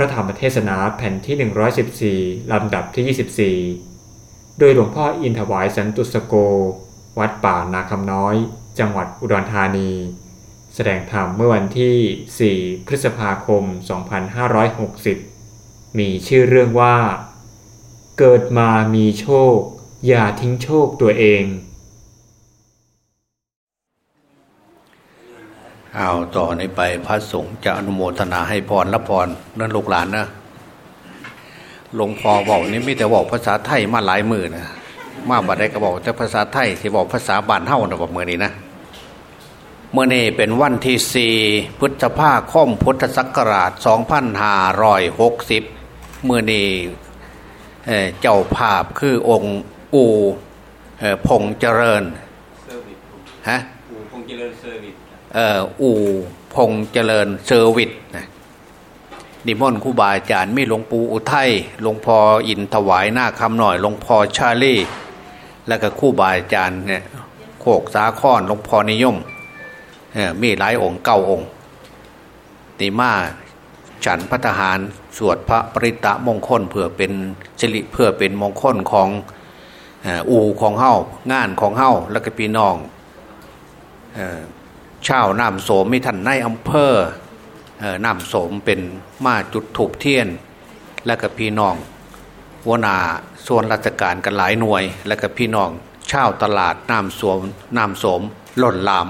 ระธรรมเทศนาแผ่นที่ 114 ลำดับที่ 24 โดยหลวงพ่ออินถวายสันตุสโก วัดป่านาคำน้อย จังหวัดอุดรธานี แสดงธรรมเมื่อวันที่ 4 พฤษภาคม 2560 มีชื่อเรื่องว่า เกิดมามีโชค อย่าทิ้งโชคตัวเอง เอาต่อในไปพระสงฆ์จะอนุโมทนาให้พรรับพรนั่นลูกหลานนะหลวงพ่อบอกนี่ไม่แต่บอกภาษาไทยมาหลายมือนะมาบัดได้ก็บอกแต่ภาษาไทยที่บอกภาษาบ้านเฮานะบอกมือนี้นะเมื่อนี้เป็นวันที่สี่พฤษภาคมพุทธศักราช2560เมื่อนี้เอ่อเจ้าภาพคือองค์อูพงเจริญ ฮะอู่พงษ์เจริญเซอร์วิสเอ่ออู่พงษ์เจริญเซอร์วิสนะนิมนต์ครูบาอาจารย์มีหลวงปู่อุทัยหลวงพ่ออินถวายหน้าคำหน่อยหลวงพ่อชาลี่แล้วก็ครู่บาอาจารย์เนี่ยโคกสาคอนหลวงพ่อนิยมเอ่อมีหลายองค์เก้าองค์ตีมาฉันพัฒหารสวดพระปริตะมงคลเพื่อเป็นสิริเพื่อเป็นมงคลของเอ่ออูของเฮ้างานของเฮ้าแล้วก็พี่น้อง ชาวน้ำโสมมีท่านในายอำเภอน้ำโสมเป็นมาจุดถูกเทียน และก็พี่น้องหัวนาส่วนราชการกันหลายหน่วย และก็พี่น้องชาวตลาดน้ำโสมน้ำโสมหล่นหลาม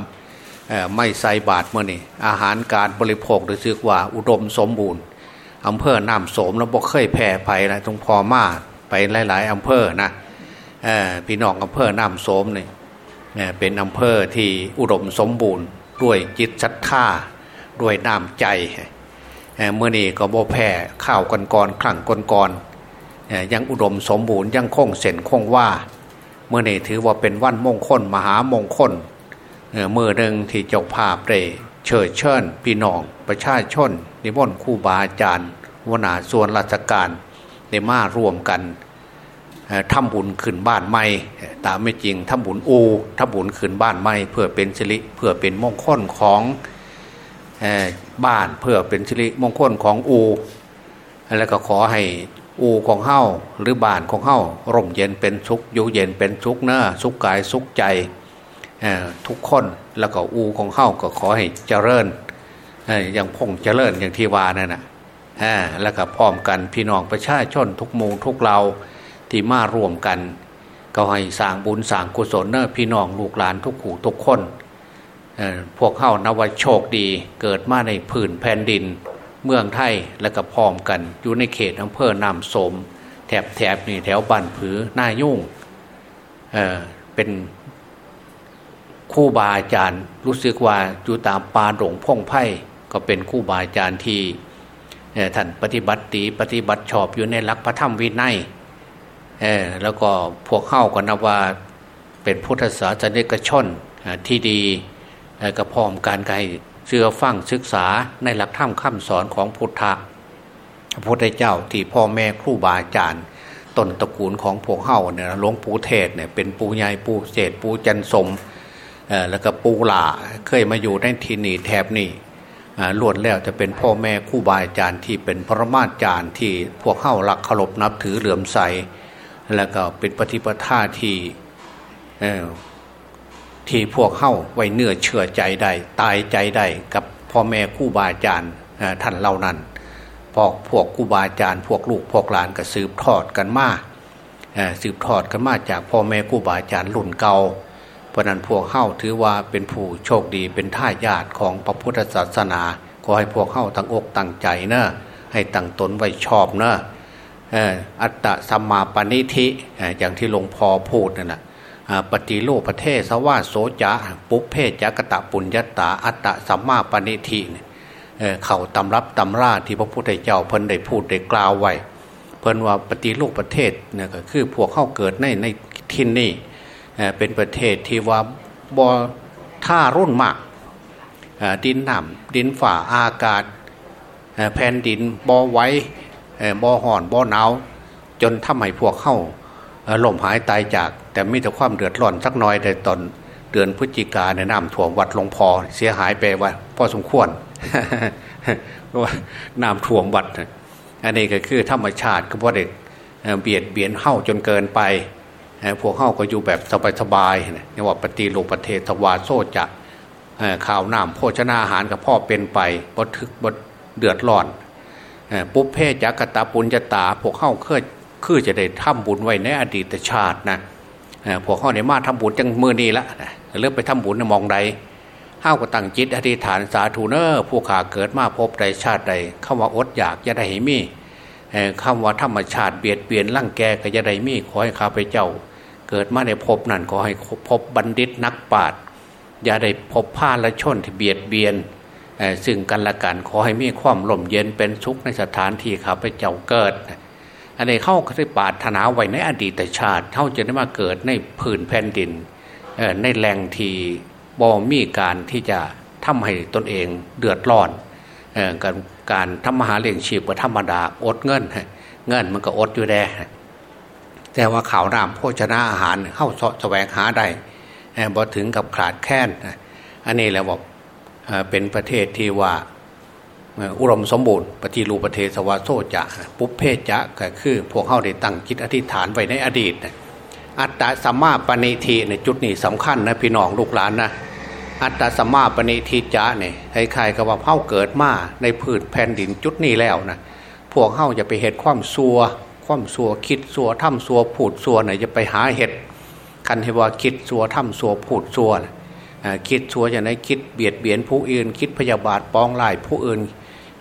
ไม่ใส่บาทเมื่อนี่อาหารการบริโภคโดยซึกว่าอุดมสมบูรณ์อำเภอน้ำโสมแล้วบอกเคยแผ่ภัยนะตรงพอมาไปหลาย ๆอำเภอนะอพี่น้องอำเภอน้ำโสมนี่เนี่ย เป็นอำเภอที่อุดมสมบูรณ์ ด้วยจิตศรัทธาด้วยน้ำใจเมื่อนี้ก็บ่แพ้ข้าวกันก่อนครั้งก่อนก่อนๆเอ่อยังอุดมสมบูรณ์ยังคงเส้นคงว่าเมื่อนี้ถือว่าเป็นวันมงคลมหามงคลเมื่อหนึ่งที่เจ้าภาพได้เชิญเชิญพี่น้อง ประชาชนนิมนต์คู่บาอาจารย์วนาส่วนราชการได้มาร่วมกันเทำบุญขึ้นบ้านใหม่ ตามไม่จริงทำบุญอูทำบุญขึ้นบ้านใหม่ เพื่อเป็นสิริเพื่อเป็นมงคลของบ้านเพื่อเป็นสิริมงคลของอู แล้วก็ขอให้อูของเฮ้าหรือบ้านของเฮ้าร่มเย็นเป็นสุขอยู่เย็นเป็นสุขเนอะสุขกายสุขใจทุกคนแล้วก็อูของเฮ้าก็ขอให้เจริญอย่างพงเจริญอย่างที่ว่านั่นนะแล้วก็พร้อมกันพี่น้องประชาชนทุกหมู่ทุกเรา ที่มารวมกัน ก็ให้สร้างบุญสร้างกุศลเนอพี่น้องลูกหลานทุกขู่ทุกคนพวกเข้านวโชคดีเกิดมาในผืนแผ่นดิน เมืองไทยและก็พร้อมกัน อยู่ในเขตอำเภอนามสม แถบแถบนี่แถวบ้านผือหน้ายุ่งเออเป็นคู่บาอาจารย์ รู้สึกว่าอยู่ตามป่าดงพงไพ่ก็เป็นคู่บาอาจารย์ที่ท่านปฏิบัติดีปฏิบัติชอบอยู่ในหลักพระธรรมวินัย เออแล้วก็พวกเข้าก็นับว่าเป็นพุทธศาสนิกชนที่ดีเอ่อก็พร้อมการให้เชื่อฟังศึกษาในหลักธรรมคำสอนของพุทธะพระพุทธเจ้าที่พ่อแม่ครูบาอาจารย์ต้นตระกูลของพวกเข้าเนี่ยหลวงปู่เทศเนี่ยเป็นปูใหญ่ปูเศษปูจันสมแล้วก็ปูหล่าเคยมาอยู่ในที่นี่แถบนี่ล้วนแล้วจะเป็นพ่อแม่ครูบาอาจารย์ที่เป็นพระมาจารย์ที่พวกเข้ารักเคารพนับถือเหลื่อมใส แล้วก็เป็นปฏิปทาที่ที่พวกเข้าไว้เนื้อเชื่อใจได้ตายใจได้กับพ่อแม่คู่บาอาจารย์ท่านเหล่านั้นพวกพวกคู่บาอาจารย์พวกลูกพวกหลานก็สืบทอดกันมาสืบทอดกันมาจากพ่อแม่คู่บาอาจารย์รุ่นเก่าเพราะนั้นพวกเข้าถือว่าเป็นผู้โชคดีเป็นท่ายาทของพระพุทธศาสนา ขอให้พวกเข้าตั้งอกตั้งใจเนะให้ตั้งตนไว้ชอบเนะ อัตตะสัมมาปณิธิอย่างที่หลวงพ่อพูดนั่นแหละปฏิโลกประเทศสวาโสจะปุเพจักตะปุญญาตาอัตตะสัมมาปณิธิเนี่ยเข่าตำรับตำราที่พระพุทธเจ้าเพิ่นได้พูดได้กล่าวไว้ เพิ่นว่าปฏิโลกประเทศเนี่ยก็คือพวกเข้าเกิดในในที่นี่เเป็นประเทศที่ว่าบอท่ารุ่นมากดินหนำดินฝ่าอากาศแผ่นดินบ่อไว้ บ่อห่อนบ่อหนาวจนทำให้พวกเข้าล่มหายตายจาก แต่มีแต่ความเดือดร้อนสักน้อยแต่ตอนเดือนพฤศจิกาในน้ำท่วมวัดหลวงพอเสียหายไปว่าพอสมควรว่าน้ำท่วมวัด อันนี้ก็คือธรรมชาติก็เพราะเด็กเบียดเบียนเฮ้าจนเกินไปพวกเฮ้าก็อยู่แบบสบายๆนี่ว่าปฏิโลประเทศวาโซจะข่าวน้ำโภชนาอาหารกับพ่อเป็นไปบดทึกบดเดือดร้อน ปุ๊บเพจักตาปุญญาตา พวกเฮ้าเคยคือจะได้ทำบุญไว้ในอดีตชาตินะพวกเฮ้าในมาทำบุญจังมือนี้ละเริ่มไปทำบุญในมองใดห้าวก็ตั้งจิตอธิษฐานสาธุเนอร์ผู้ขาเกิดมาพบใดชาติใดเข้าว่าอดอยากจะได้ให้มีคำว่าธรรมชาติเบียดเบียนร่างแกก็จะได้มีขอให้ข้าพเจ้า เกิดมาในภพนั่นขอให้พบบัณฑิตนักปราชญ์อย่าได้พบผ้าและชนที่เบียดเบียน ซึ่งกันและกันขอให้มีความล่มเย็นเป็นสุขในสถานที่ข้าพเจ้าเกิด อันนี้เข้าได้ปาถนาไว้ในอดีตชาติเท่าจะได้มาเกิดในผืนแผ่นดินในแหล่งที่บ่มีการที่จะทำให้ตนเองเดือดร้อนการการทำมหาเลี้ยงชีพก็ธรรมดาอดเงิน เงินมันก็อดอยู่แด่แต่ว่าข่าวรามโภชนาอาหารเข้าสะแสวงหาได้บ่ถึงกับขาดแคลนอันนี้แหละบอก เป็นประเทศที่ว่าอุรมสมบูรณ์ปฏิรูประเทศสวาโซจะปุเพจะก็คือ พวกเขาได้ตั้งจิตอธิษฐานไว้ในอดีตอัตตาสัมมาปณิทีในจุดนี้สำคัญนะพี่น้องลูกหลานนะอัตตาสัมมาปณิทิจะเนี่ยใครๆก็ว่าเฮาเกิดมาในพื้นแผ่นดินจุดนี้แล้วนะพวกเฮาจะไปเหตุความซัวความซัวคิดซัวทำซัวพูดซัวเนี่ยจะไปหาเหตุคันให้ว่าคิดซัวทำซัวพูดซัวนะ คิดซัวอย่างไรคิดเบียดเบียนผู้อื่น คิดพยาบาทปองไล่ผู้อื่น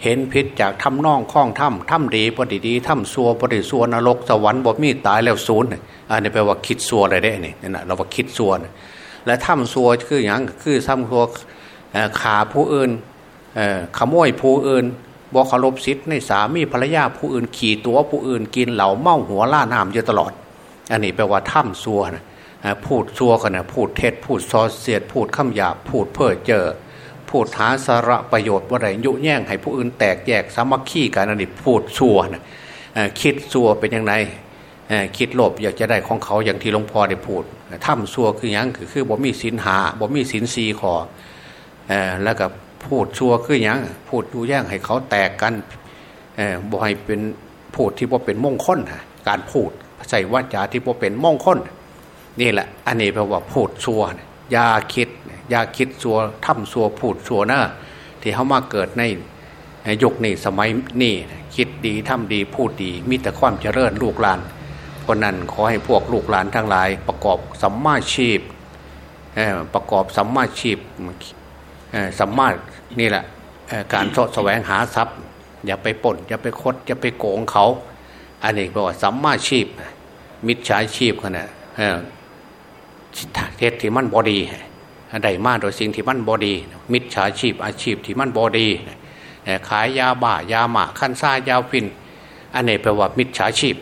เห็นพิษจากทำน่องข้องถ้ำถ้ำดีปฏิดีถ้ำซัวปฏิซัวนรกสวรรค์บ่มีตายแล้วศูนย์อันนี้แปลว่าคิดซัวอะไรได้เนี่ยนะเราว่าคิดซัวนะและทำซัวคืออย่างคือทำซัวขาผู้อื่นขโมยผู้อื่นบอกคารพสิทธิ์ในสามีภรรยาผู้อื่นขี่ตัวผู้อื่นกินเหล่าเมาหัวล่าน้ำอยู่ตลอด อันนี้แปลว่าถ้ำซัวนะ พูดซัวกันนะพูดเท็จพูดซอเสียด พูดคำหยาบพูดเพ้อเจอพูดหาสาระประโยชน์ว่าไรยุแย่งให้ผู้อื่นแตกแยกสามัคคีกันอันนี้พูดซัวนะคิดซัวเป็นยังไงคิดโลภอยากจะได้ของเขาอย่างที่หลวงพ่อได้พูดถ้ำซัวคือยังคือคือบ่มีสินหาบ่มีสินซีขอแล้วก็พูดซัวคือยังพูดดูแย่งให้เขาแตกกันบ่ให้เป็นพูดที่ว่าเป็นมงคลการพูดใส่วาจาที่ว่าเป็นมงคลน นี่แหละ อันนี้แปลว่าพูดซัวยาคิดยาคิดซัวถ้ำซัวพูดซัวนะที่เขามาเกิดในยุคนี้สมัยนี้คิดดีทำดีพูดดีมีแต่ความเจริญลูกหลานเพราะนั้นขอให้พวกลูกหลานทั้งหลาย ประกอบสัมมาชีพประกอบสัมมาชีพสัมมานี่แหละการเสาะแสวงหาทรัพย์ อย่าไปปล้นอย่าไปคดอย่าไปโกงเขา อันนี้แปลว่าสัมมาชีพ มิจฉาชีพขนาด เทศที่มันบ่ดีได้มาโดยสิ่งที่มันบ่ดี มิจฉาชีพอาชีพที่มันบ่ดี ขายยาบ้ายาหมากัญชายาฝิ่น อันนี้แปลว่ามิจฉาชีพ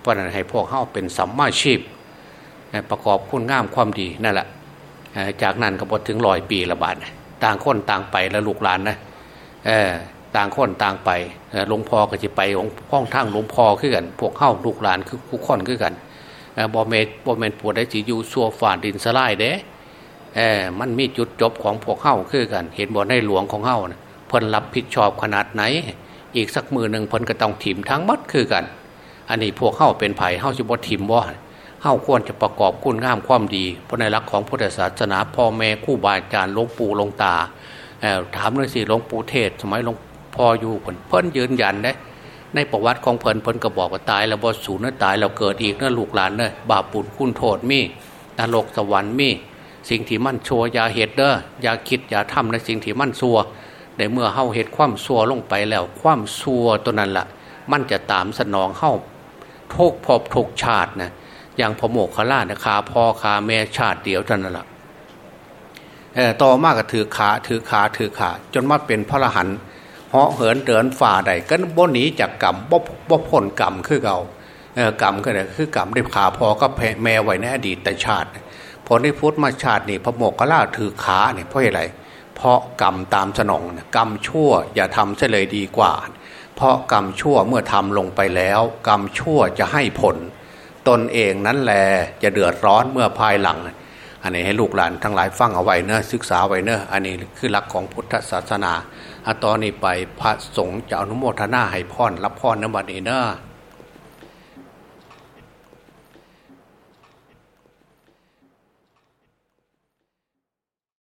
เพราะนั้นให้พวกเฮาเป็นสัมมาชีพ ประกอบคุณงามความดีนั่นแหละจากนั้นก็พอถึงลอยปีละบาทต่างคนต่างไปแล้วลูกหลานนะต่างคนต่างไปหลวงพ่อก็จะไปของห้องทั้งหลวงพ่อขึ้นกัน พวกเข้าลูกหลานคือคู่คนขึ้นกัน บอเมตบอเมนปวดได้จีอยู่ซัวฝ่าดินสลายเด้เออมันมีจุดจบของพวกเข้าคือกัน เห็นบ่ในหลวงของเข้านะเพิ่นรับผิดชอบขนาดไหน อีกสักมือหนึ่งเพิ่นก็ต้องถิ่มทั้งมัดคือกัน อันนี้พวกเข้าเป็นไผ่เข้าจะบ่ถิ่มบ่เข้าควรจะประกอบคุณงามความดี เพราะในรักของพุทธศาสนาพ่อแม่คู่บาอาจารย์หลวงปู่หลวงตาถามเลยสิหลวงปู่เทศ สมัยหลวงพ่ออยู่เพิ่นเพิ่นยืนยันได้ ในประวัติของเพิ่นเพิ่นก็บอกว่าตาย แล้วบ่สูญนะตายแล้วเกิดอีกนะลูกหลานเนอะบาปปุญคุณโทษมีนรกสวรรค์มี สิ่งที่มั่นชัวอย่าเหตุเด้ออย่าคิดอย่าทำในสิ่งที่มั่นชัวในเมื่อเฮาเหตุความชัวลงไปแล้ว ความชัวตัวนั้นละ่ะ มันจะตามสนองเฮาทุกพบทุกชาตินะอย่างพโมกขล่านะคาพ่อคาแม่ชาติเดียวเท่านั้นละ่ะต่อมากก็ถือขาถือขาถือขาจนมาเป็นพระรหันต์ เหาะเหินเดินฝ่าใดก็บ่หนีจากกรรมบ่บ่พ้นกรรมคือเก่ากรรมก็เนี่ยคือกรรมได้ขาพอก็แม่ไว้ในอดีตแต่ชาติพอได้พุทธมาชาตินี่พระโมกขล่าถือขาเนี่ยเพราะอะไร เพราะกรรมตามสนองกรรมชั่วอย่าทำเฉลยดีกว่า เพราะกรรมชั่วเมื่อทำลงไปแล้ว กรรมชั่วจะให้ผล ตนเองนั้นแหละจะเดือดร้อนเมื่อภายหลัง อันนี้ให้ลูกหลานทั้งหลายฟังเอาไว้เนอะศึกษาไว้เนอะอันนี้คือหลักของพุทธศาสนา อตอนนี้ไปพระสงฆ์จะอนุโมทนาให้พรรับพรนบันนี้เนอะ